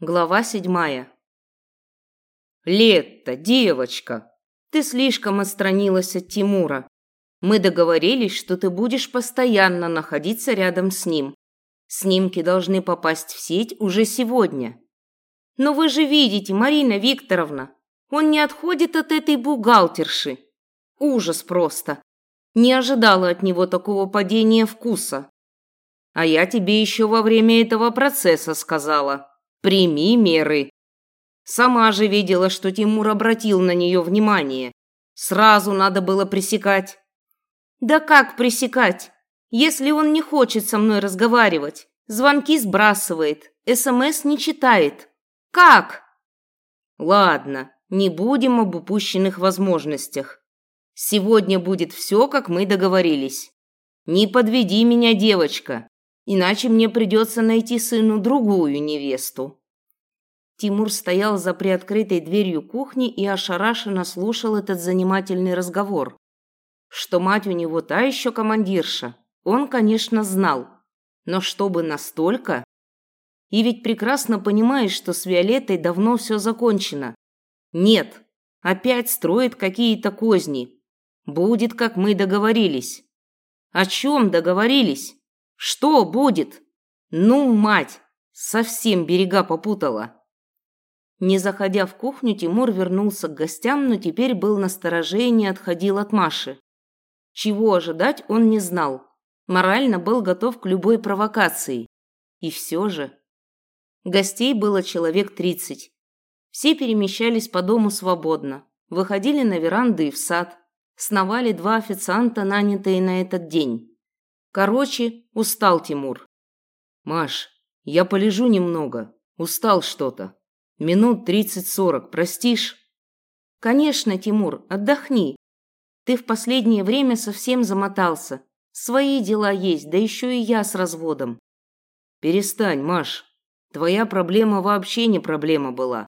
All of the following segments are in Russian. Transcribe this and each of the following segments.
Глава седьмая. «Летта, девочка, ты слишком отстранилась от Тимура. Мы договорились, что ты будешь постоянно находиться рядом с ним. Снимки должны попасть в сеть уже сегодня. Но вы же видите, Марина Викторовна, он не отходит от этой бухгалтерши. Ужас просто. Не ожидала от него такого падения вкуса. А я тебе еще во время этого процесса сказала» Прими меры. Сама же видела, что Тимур обратил на нее внимание. Сразу надо было пресекать. Да как пресекать, если он не хочет со мной разговаривать? Звонки сбрасывает, СМС не читает. Как? Ладно, не будем об упущенных возможностях. Сегодня будет все, как мы договорились. Не подведи меня, девочка иначе мне придется найти сыну другую невесту. Тимур стоял за приоткрытой дверью кухни и ошарашенно слушал этот занимательный разговор. Что мать у него та еще командирша, он, конечно, знал. Но чтобы настолько? И ведь прекрасно понимаешь, что с Виолеттой давно все закончено. Нет, опять строит какие-то козни. Будет, как мы договорились. О чем договорились? Что будет? Ну, мать, совсем берега попутала. Не заходя в кухню, Тимур вернулся к гостям, но теперь был на стороже и не отходил от Маши. Чего ожидать, он не знал. Морально был готов к любой провокации. И все же... Гостей было человек тридцать. Все перемещались по дому свободно, выходили на веранды и в сад, сновали два официанта, нанятые на этот день. Короче, устал Тимур. Маш, я полежу немного. Устал что-то. Минут тридцать-сорок, простишь? Конечно, Тимур, отдохни. Ты в последнее время совсем замотался. Свои дела есть, да еще и я с разводом. Перестань, Маш. Твоя проблема вообще не проблема была.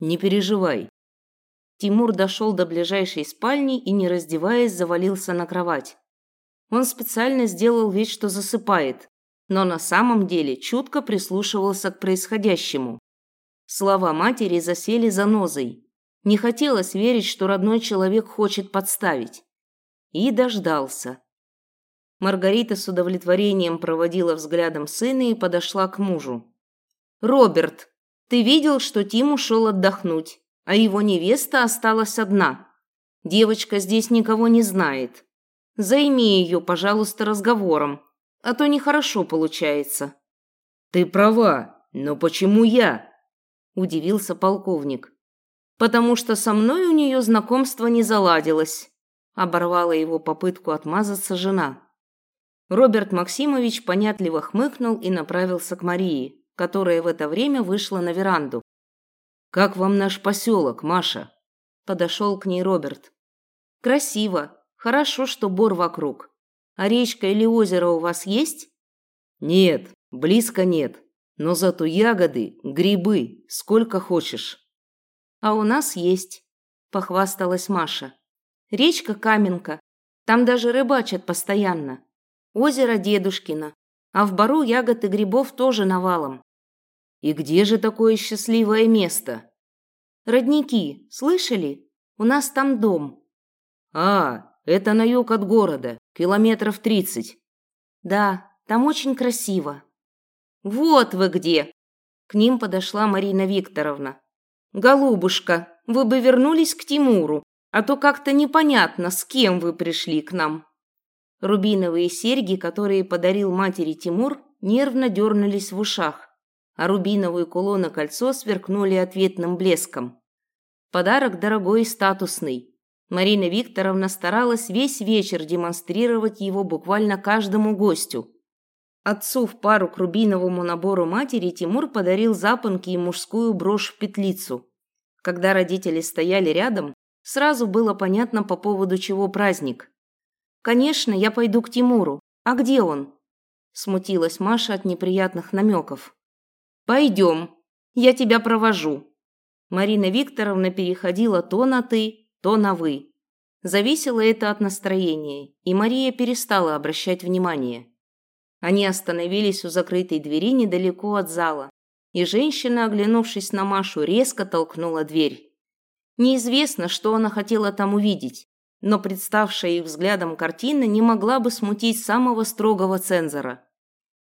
Не переживай. Тимур дошел до ближайшей спальни и, не раздеваясь, завалился на кровать. Он специально сделал вид, что засыпает, но на самом деле чутко прислушивался к происходящему. Слова матери засели за нозой. Не хотелось верить, что родной человек хочет подставить. И дождался. Маргарита с удовлетворением проводила взглядом сына и подошла к мужу. «Роберт, ты видел, что Тим ушел отдохнуть, а его невеста осталась одна. Девочка здесь никого не знает. Займи ее, пожалуйста, разговором, а то нехорошо получается». «Ты права, но почему я?» – удивился полковник. «Потому что со мной у нее знакомство не заладилось», – оборвала его попытку отмазаться жена. Роберт Максимович понятливо хмыкнул и направился к Марии, которая в это время вышла на веранду. «Как вам наш поселок, Маша?» – подошел к ней Роберт. «Красиво, Хорошо, что бор вокруг. А речка или озеро у вас есть? Нет, близко нет. Но зато ягоды, грибы, сколько хочешь. А у нас есть, похвасталась Маша. Речка Каменка. Там даже рыбачат постоянно. Озеро Дедушкино. А в бару ягод и грибов тоже навалом. И где же такое счастливое место? Родники, слышали? У нас там дом. А, это на юг от города, километров тридцать. Да, там очень красиво. Вот вы где. К ним подошла Марина Викторовна. Голубушка, вы бы вернулись к Тимуру, а то как-то непонятно, с кем вы пришли к нам. Рубиновые серьги, которые подарил матери Тимур, нервно дернулись в ушах, а рубиновые кулоны кольцо сверкнули ответным блеском. Подарок дорогой и статусный. Марина Викторовна старалась весь вечер демонстрировать его буквально каждому гостю. Отцу в пару к рубиновому набору матери Тимур подарил запонки и мужскую брошь в петлицу. Когда родители стояли рядом, сразу было понятно по поводу чего праздник. «Конечно, я пойду к Тимуру. А где он?» Смутилась Маша от неприятных намеков. «Пойдем. Я тебя провожу». Марина Викторовна переходила то на «ты», то на «вы». Зависело это от настроения, и Мария перестала обращать внимание. Они остановились у закрытой двери недалеко от зала. И женщина, оглянувшись на Машу, резко толкнула дверь. Неизвестно, что она хотела там увидеть, но представшая их взглядом картина не могла бы смутить самого строгого цензора.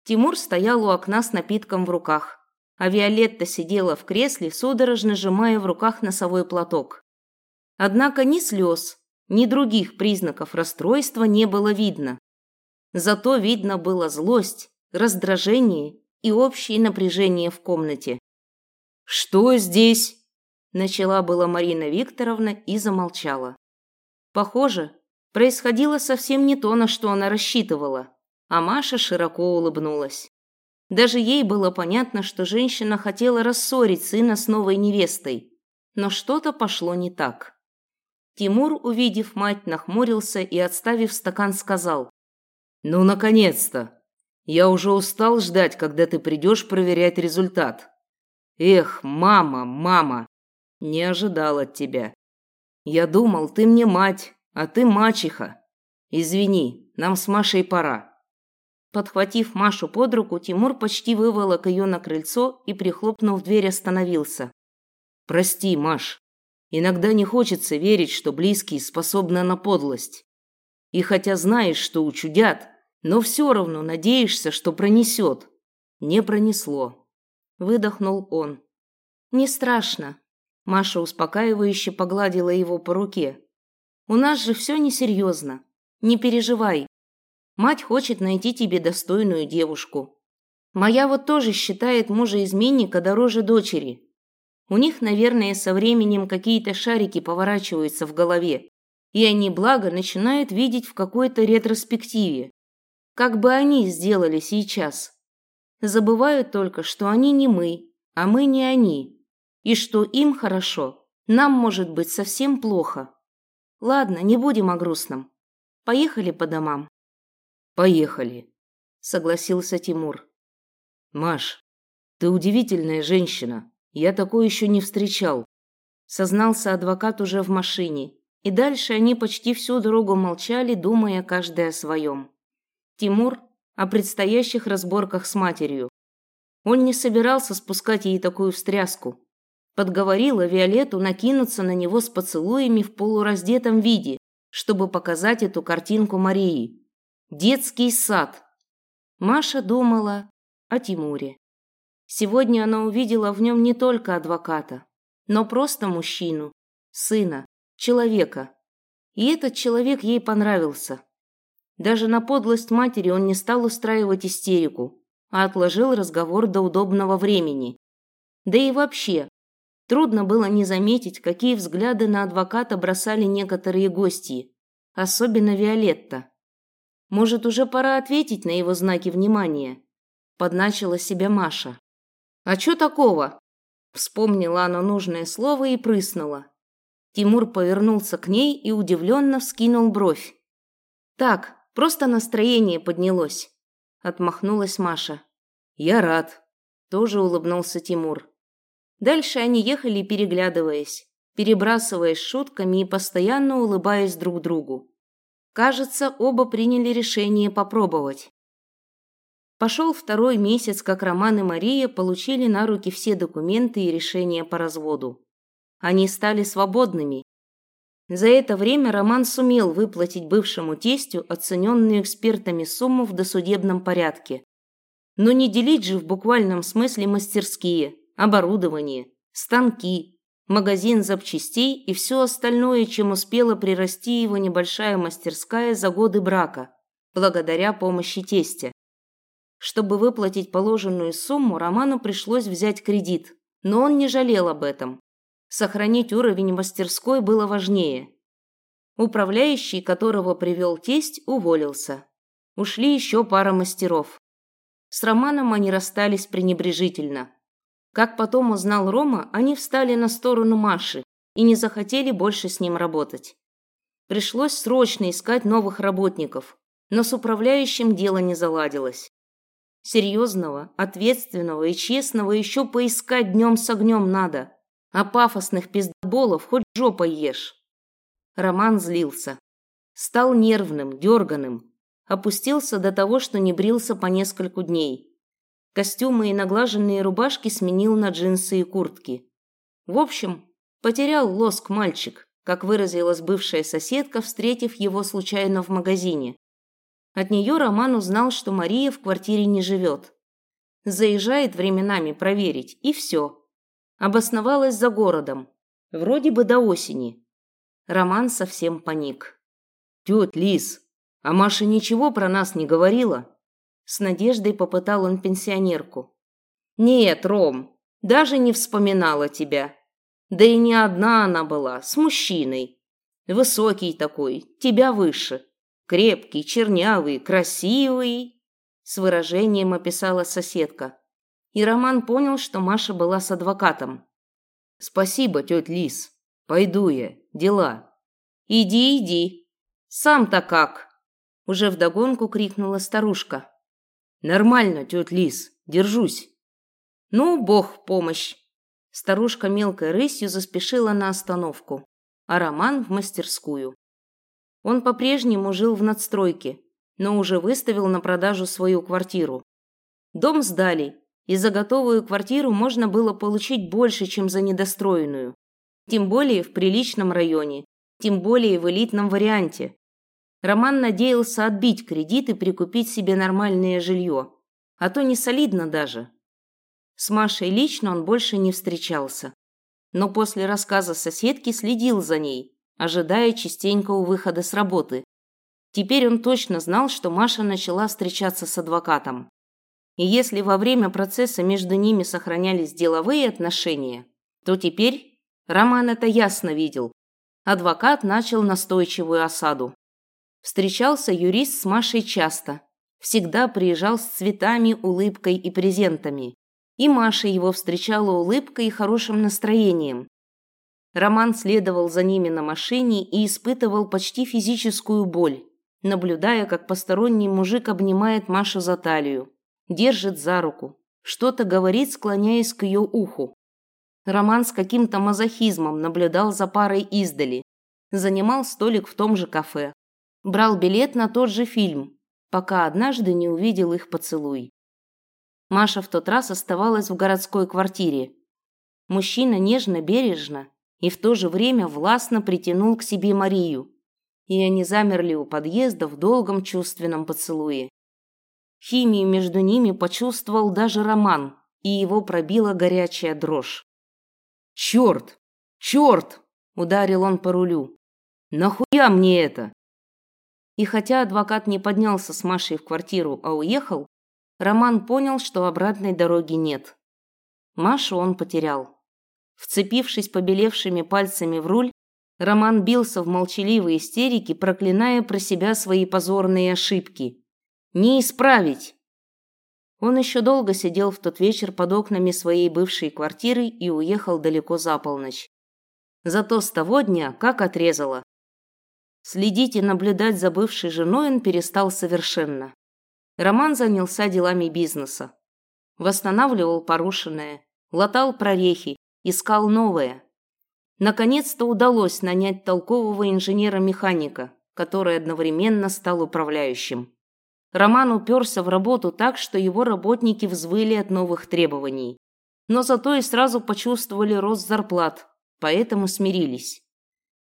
Тимур стоял у окна с напитком в руках, а Виолетта сидела в кресле, судорожно сжимая в руках носовой платок. Однако ни слез, ни других признаков расстройства не было видно. Зато видно было злость, раздражение и общее напряжение в комнате. «Что здесь?» – начала была Марина Викторовна и замолчала. Похоже, происходило совсем не то, на что она рассчитывала, а Маша широко улыбнулась. Даже ей было понятно, что женщина хотела рассорить сына с новой невестой, но что-то пошло не так. Тимур, увидев мать, нахмурился и, отставив стакан, сказал. «Ну, наконец-то! Я уже устал ждать, когда ты придешь проверять результат. Эх, мама, мама, не ожидал от тебя. Я думал, ты мне мать, а ты мачеха. Извини, нам с Машей пора». Подхватив Машу под руку, Тимур почти выволок ее на крыльцо и, прихлопнув дверь, остановился. «Прости, Маш, иногда не хочется верить, что близкие способны на подлость. И хотя знаешь, что учудят, но все равно надеешься, что пронесет. Не пронесло. Выдохнул он. Не страшно. Маша успокаивающе погладила его по руке. У нас же все несерьезно. Не переживай. Мать хочет найти тебе достойную девушку. Моя вот тоже считает мужа-изменника дороже дочери. У них, наверное, со временем какие-то шарики поворачиваются в голове и они благо начинают видеть в какой-то ретроспективе. Как бы они сделали сейчас. Забывают только, что они не мы, а мы не они, и что им хорошо, нам может быть совсем плохо. Ладно, не будем о грустном. Поехали по домам. Поехали, согласился Тимур. Маш, ты удивительная женщина. Я такой еще не встречал, сознался адвокат уже в машине и дальше они почти всю дорогу молчали, думая каждый о своем. Тимур о предстоящих разборках с матерью. Он не собирался спускать ей такую встряску. Подговорила Виолетту накинуться на него с поцелуями в полураздетом виде, чтобы показать эту картинку Марии. Детский сад. Маша думала о Тимуре. Сегодня она увидела в нем не только адвоката, но просто мужчину, сына, человека. И этот человек ей понравился. Даже на подлость матери он не стал устраивать истерику, а отложил разговор до удобного времени. Да и вообще, трудно было не заметить, какие взгляды на адвоката бросали некоторые гости, особенно Виолетта. Может, уже пора ответить на его знаки внимания? Подначила себя Маша. А чё такого? Вспомнила она нужное слово и прыснула. Тимур повернулся к ней и удивленно вскинул бровь. «Так, просто настроение поднялось», – отмахнулась Маша. «Я рад», – тоже улыбнулся Тимур. Дальше они ехали, переглядываясь, перебрасываясь шутками и постоянно улыбаясь друг другу. Кажется, оба приняли решение попробовать. Пошел второй месяц, как Роман и Мария получили на руки все документы и решения по разводу. Они стали свободными. За это время Роман сумел выплатить бывшему тестю оцененную экспертами сумму в досудебном порядке. Но не делить же в буквальном смысле мастерские, оборудование, станки, магазин запчастей и все остальное, чем успела прирасти его небольшая мастерская за годы брака, благодаря помощи тестя. Чтобы выплатить положенную сумму, Роману пришлось взять кредит, но он не жалел об этом. Сохранить уровень мастерской было важнее. Управляющий, которого привел тесть, уволился. Ушли еще пара мастеров. С Романом они расстались пренебрежительно. Как потом узнал Рома, они встали на сторону Маши и не захотели больше с ним работать. Пришлось срочно искать новых работников, но с управляющим дело не заладилось. Серьезного, ответственного и честного еще поискать днем с огнем надо а пафосных пиздоболов хоть жопой ешь. Роман злился. Стал нервным, дерганым. Опустился до того, что не брился по нескольку дней. Костюмы и наглаженные рубашки сменил на джинсы и куртки. В общем, потерял лоск мальчик, как выразилась бывшая соседка, встретив его случайно в магазине. От нее Роман узнал, что Мария в квартире не живет. Заезжает временами проверить, и все. Обосновалась за городом. Вроде бы до осени. Роман совсем паник. «Тетя Лис, а Маша ничего про нас не говорила?» С надеждой попытал он пенсионерку. «Нет, Ром, даже не вспоминала тебя. Да и не одна она была, с мужчиной. Высокий такой, тебя выше. Крепкий, чернявый, красивый», с выражением описала соседка. И Роман понял, что Маша была с адвокатом. «Спасибо, тетя Лис. Пойду я. Дела». «Иди, иди. Сам-то как?» Уже вдогонку крикнула старушка. «Нормально, тетя Лис. Держусь». «Ну, бог помощь». Старушка мелкой рысью заспешила на остановку, а Роман в мастерскую. Он по-прежнему жил в надстройке, но уже выставил на продажу свою квартиру. Дом сдали, и за готовую квартиру можно было получить больше, чем за недостроенную. Тем более в приличном районе, тем более в элитном варианте. Роман надеялся отбить кредит и прикупить себе нормальное жилье, а то не солидно даже. С Машей лично он больше не встречался. Но после рассказа соседки следил за ней, ожидая частенько у выхода с работы. Теперь он точно знал, что Маша начала встречаться с адвокатом. И если во время процесса между ними сохранялись деловые отношения, то теперь Роман это ясно видел. Адвокат начал настойчивую осаду. Встречался юрист с Машей часто. Всегда приезжал с цветами, улыбкой и презентами. И Маша его встречала улыбкой и хорошим настроением. Роман следовал за ними на машине и испытывал почти физическую боль, наблюдая, как посторонний мужик обнимает Машу за талию, держит за руку, что-то говорит, склоняясь к ее уху. Роман с каким-то мазохизмом наблюдал за парой издали, занимал столик в том же кафе, брал билет на тот же фильм, пока однажды не увидел их поцелуй. Маша в тот раз оставалась в городской квартире. Мужчина нежно-бережно и в то же время властно притянул к себе Марию, и они замерли у подъезда в долгом чувственном поцелуе. Химию между ними почувствовал даже Роман, и его пробила горячая дрожь. «Черт! Черт!» – ударил он по рулю. «Нахуя мне это?» И хотя адвокат не поднялся с Машей в квартиру, а уехал, Роман понял, что обратной дороги нет. Машу он потерял. Вцепившись побелевшими пальцами в руль, Роман бился в молчаливой истерике, проклиная про себя свои позорные ошибки. «Не исправить!» Он еще долго сидел в тот вечер под окнами своей бывшей квартиры и уехал далеко за полночь. Зато с того дня как отрезало. Следить и наблюдать за бывшей женой он перестал совершенно. Роман занялся делами бизнеса. Восстанавливал порушенное, латал прорехи, искал новое. Наконец-то удалось нанять толкового инженера-механика, который одновременно стал управляющим. Роман уперся в работу так, что его работники взвыли от новых требований. Но зато и сразу почувствовали рост зарплат, поэтому смирились.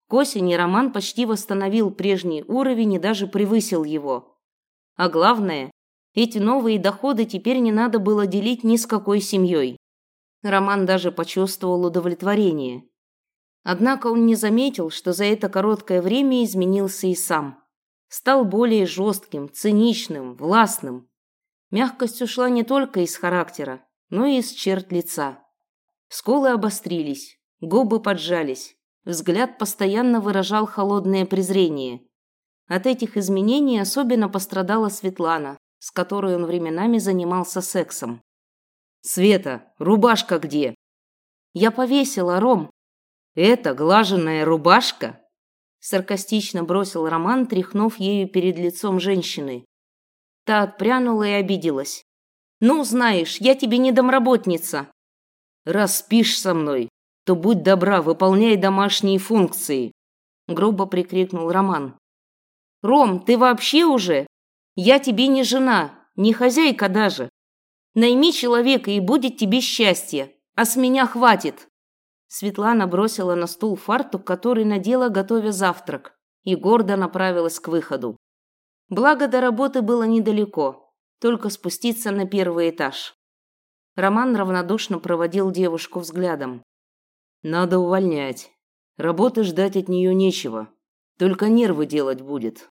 К осени Роман почти восстановил прежний уровень и даже превысил его. А главное, эти новые доходы теперь не надо было делить ни с какой семьей. Роман даже почувствовал удовлетворение. Однако он не заметил, что за это короткое время изменился и сам. Стал более жестким, циничным, властным. Мягкость ушла не только из характера, но и из черт лица. Сколы обострились, губы поджались, взгляд постоянно выражал холодное презрение. От этих изменений особенно пострадала Светлана, с которой он временами занимался сексом. «Света, рубашка где?» «Я повесила, Ром». «Это глаженная рубашка?» Саркастично бросил Роман, тряхнув ею перед лицом женщины. Та отпрянула и обиделась. «Ну, знаешь, я тебе не домработница». «Раз спишь со мной, то будь добра, выполняй домашние функции», грубо прикрикнул Роман. «Ром, ты вообще уже? Я тебе не жена, не хозяйка даже. Найми человека, и будет тебе счастье. А с меня хватит!» Светлана бросила на стул фартук, который надела, готовя завтрак, и гордо направилась к выходу. Благо до работы было недалеко, только спуститься на первый этаж. Роман равнодушно проводил девушку взглядом. «Надо увольнять. Работы ждать от нее нечего. Только нервы делать будет.